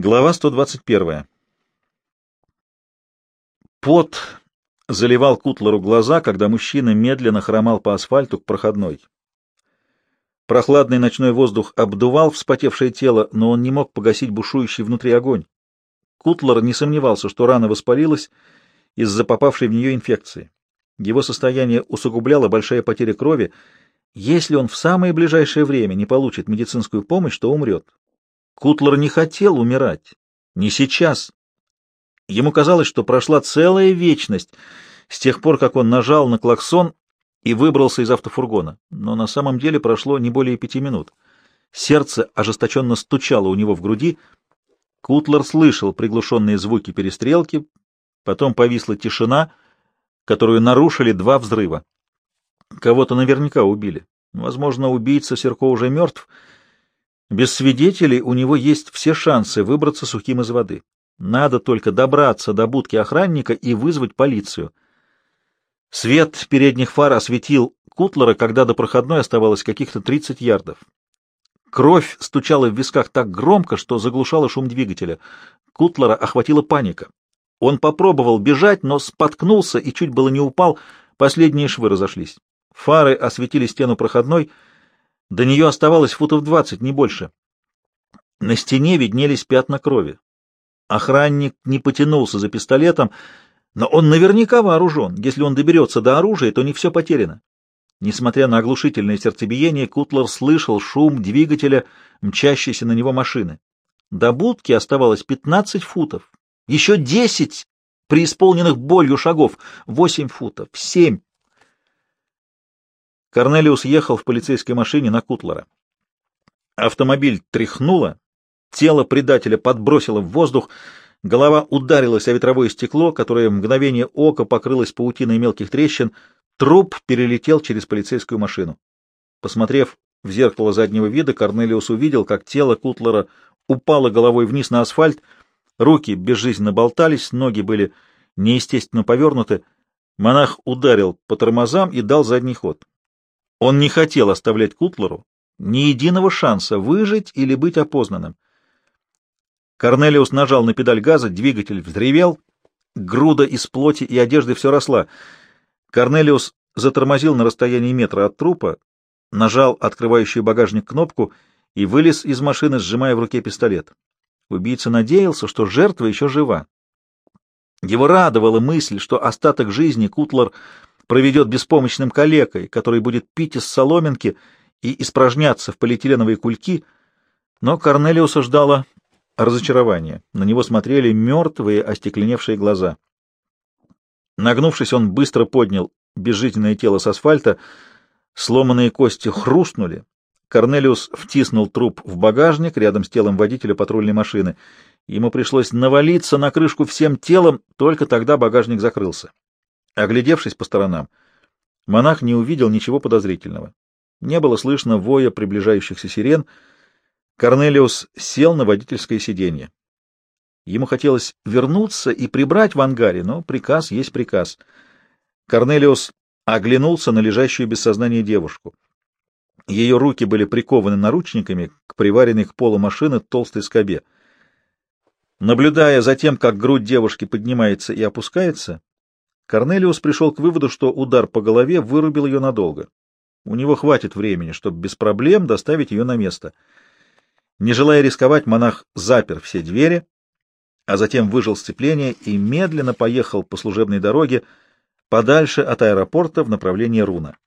Глава 121. Пот заливал Кутлеру глаза, когда мужчина медленно хромал по асфальту к проходной. Прохладный ночной воздух обдувал вспотевшее тело, но он не мог погасить бушующий внутри огонь. Кутлер не сомневался, что рана воспалилась из-за попавшей в нее инфекции. Его состояние усугубляла большая потеря крови. Если он в самое ближайшее время не получит медицинскую помощь, то умрет. Кутлер не хотел умирать. Не сейчас. Ему казалось, что прошла целая вечность с тех пор, как он нажал на клаксон и выбрался из автофургона. Но на самом деле прошло не более пяти минут. Сердце ожесточенно стучало у него в груди. Кутлер слышал приглушенные звуки перестрелки, потом повисла тишина, которую нарушили два взрыва. Кого-то наверняка убили. Возможно, убийца Серко уже мертв — без свидетелей у него есть все шансы выбраться сухим из воды. Надо только добраться до будки охранника и вызвать полицию. Свет передних фар осветил Кутлера, когда до проходной оставалось каких-то 30 ярдов. Кровь стучала в висках так громко, что заглушала шум двигателя. Кутлера охватила паника. Он попробовал бежать, но споткнулся и чуть было не упал. Последние швы разошлись. Фары осветили стену проходной — до нее оставалось футов двадцать, не больше. На стене виднелись пятна крови. Охранник не потянулся за пистолетом, но он наверняка вооружен. Если он доберется до оружия, то не все потеряно. Несмотря на оглушительное сердцебиение, Кутлер слышал шум двигателя, мчащейся на него машины. До будки оставалось пятнадцать футов. Еще десять преисполненных болью шагов. Восемь футов. Семь. Корнелиус ехал в полицейской машине на Кутлера. Автомобиль тряхнуло, тело предателя подбросило в воздух, голова ударилась о ветровое стекло, которое в мгновение ока покрылось паутиной мелких трещин, труп перелетел через полицейскую машину. Посмотрев в зеркало заднего вида, Корнелиус увидел, как тело Кутлера упало головой вниз на асфальт, руки безжизненно болтались, ноги были неестественно повернуты. Монах ударил по тормозам и дал задний ход. Он не хотел оставлять Кутлеру ни единого шанса выжить или быть опознанным. Корнелиус нажал на педаль газа, двигатель взревел, груда из плоти и одежды все росла. Корнелиус затормозил на расстоянии метра от трупа, нажал открывающую багажник кнопку и вылез из машины, сжимая в руке пистолет. Убийца надеялся, что жертва еще жива. Его радовала мысль, что остаток жизни Кутлер проведет беспомощным калекой, который будет пить из соломинки и испражняться в полиэтиленовые кульки, но Корнелиуса ждало разочарование. На него смотрели мертвые, остекленевшие глаза. Нагнувшись, он быстро поднял безжизненное тело с асфальта, сломанные кости хрустнули. Корнелиус втиснул труп в багажник рядом с телом водителя патрульной машины. Ему пришлось навалиться на крышку всем телом, только тогда багажник закрылся. Оглядевшись по сторонам, монах не увидел ничего подозрительного. Не было слышно воя приближающихся сирен. Корнелиус сел на водительское сиденье. Ему хотелось вернуться и прибрать в ангаре, но приказ есть приказ. Корнелиус оглянулся на лежащую без сознания девушку. Ее руки были прикованы наручниками к приваренной к полу машины толстой скобе. Наблюдая за тем, как грудь девушки поднимается и опускается, Корнелиус пришел к выводу, что удар по голове вырубил ее надолго. У него хватит времени, чтобы без проблем доставить ее на место. Не желая рисковать, монах запер все двери, а затем выжил сцепление и медленно поехал по служебной дороге подальше от аэропорта в направлении Руна.